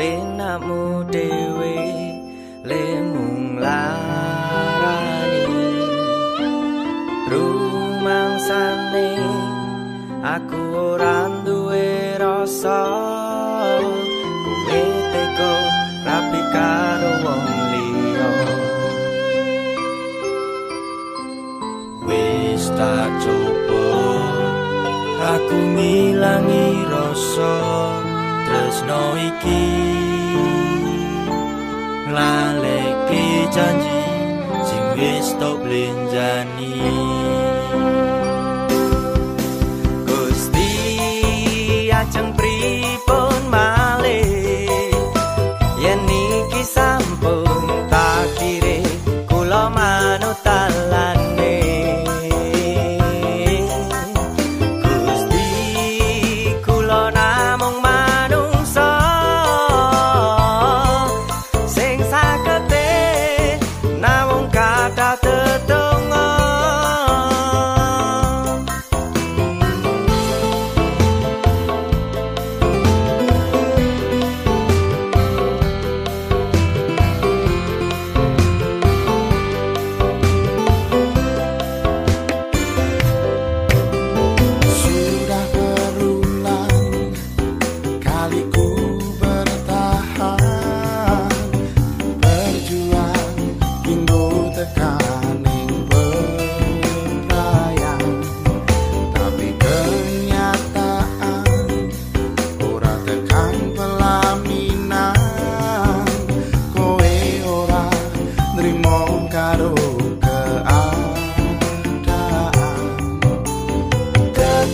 penakmu dhewe lemung larani. Rumangsane aku ora duwe rasa kuwiteko rapi karo wong liya. Wis tak coba aku ngilangi rasa. Tresno iki. Laleke janji sing wis tok blenjani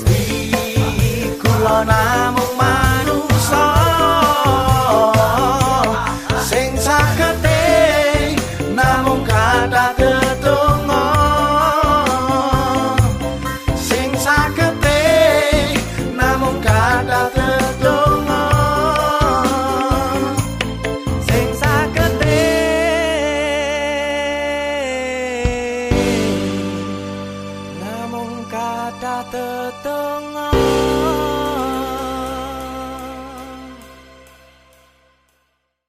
was. 大的灯啊